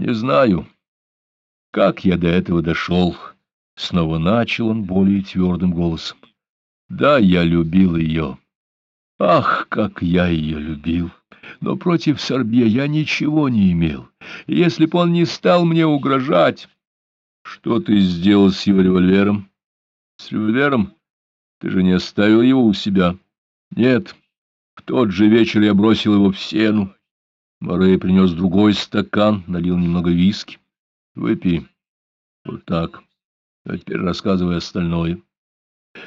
Не знаю, как я до этого дошел. Снова начал он более твердым голосом. Да, я любил ее. Ах, как я ее любил! Но против Сорбье я ничего не имел. если б он не стал мне угрожать... Что ты сделал с его револьвером? С револьвером? Ты же не оставил его у себя? Нет. В тот же вечер я бросил его в сену. Морей принес другой стакан, налил немного виски. Выпей. Вот так. А теперь рассказывай остальное.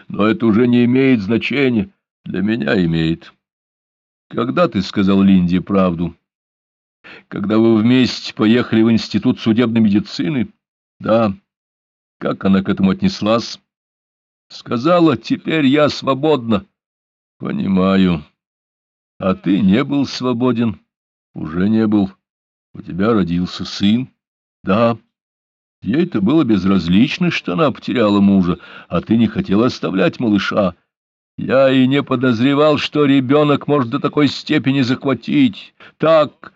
Но это уже не имеет значения. Для меня имеет. Когда ты сказал Линде правду? Когда вы вместе поехали в Институт судебной медицины? Да. Как она к этому отнеслась? Сказала, теперь я свободна. Понимаю. А ты не был свободен. Уже не был. У тебя родился сын. Да. Ей-то было безразлично, что она потеряла мужа, а ты не хотел оставлять малыша. Я и не подозревал, что ребенок может до такой степени захватить. Так,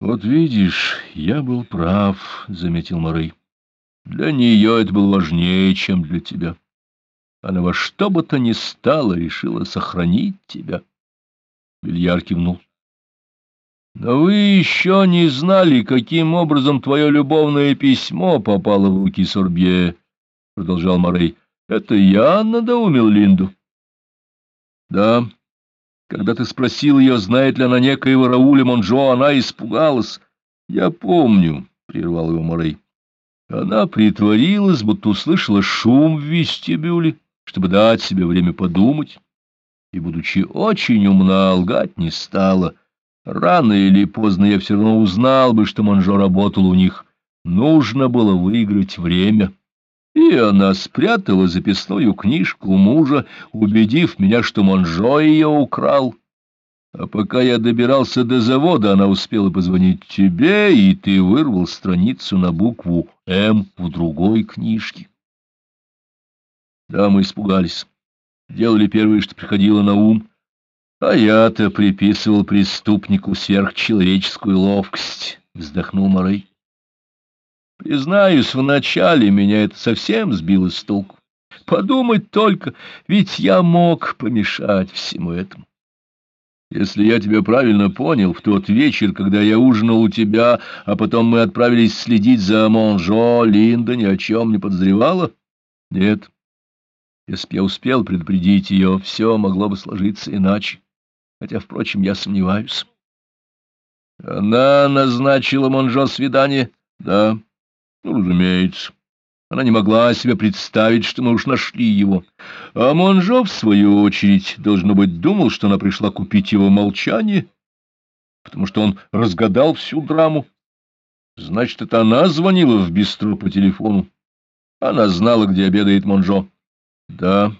вот видишь, я был прав, — заметил Морей. Для нее это было важнее, чем для тебя. Она во что бы то ни стало решила сохранить тебя. Бильяр кивнул. Но вы еще не знали, каким образом твое любовное письмо попало в руки Сорбье, — продолжал Морей. Это я надоумил Линду. Да, когда ты спросил ее, знает ли она некоего Рауля Монжо, она испугалась. Я помню, — прервал его Морей. Она притворилась, будто услышала шум в вестибюле, чтобы дать себе время подумать, и, будучи очень умна, лгать не стала — Рано или поздно я все равно узнал бы, что Монжо работал у них. Нужно было выиграть время. И она спрятала записную книжку мужа, убедив меня, что Монжо ее украл. А пока я добирался до завода, она успела позвонить тебе, и ты вырвал страницу на букву «М» в другой книжке. Да, мы испугались. Делали первое, что приходило на ум — а я-то приписывал преступнику сверхчеловеческую ловкость, — вздохнул Морей. Признаюсь, вначале меня это совсем сбило с толку. Подумать только, ведь я мог помешать всему этому. Если я тебя правильно понял, в тот вечер, когда я ужинал у тебя, а потом мы отправились следить за Монжо, Линда ни о чем не подозревала? Нет. Если б я успел предупредить ее, все могло бы сложиться иначе хотя, впрочем, я сомневаюсь. Она назначила Монжо свидание? Да, ну, разумеется. Она не могла себе представить, что мы уж нашли его. А Монжо, в свою очередь, должно быть, думал, что она пришла купить его молчание, потому что он разгадал всю драму. Значит, это она звонила в бистро по телефону. Она знала, где обедает Монжо. Да,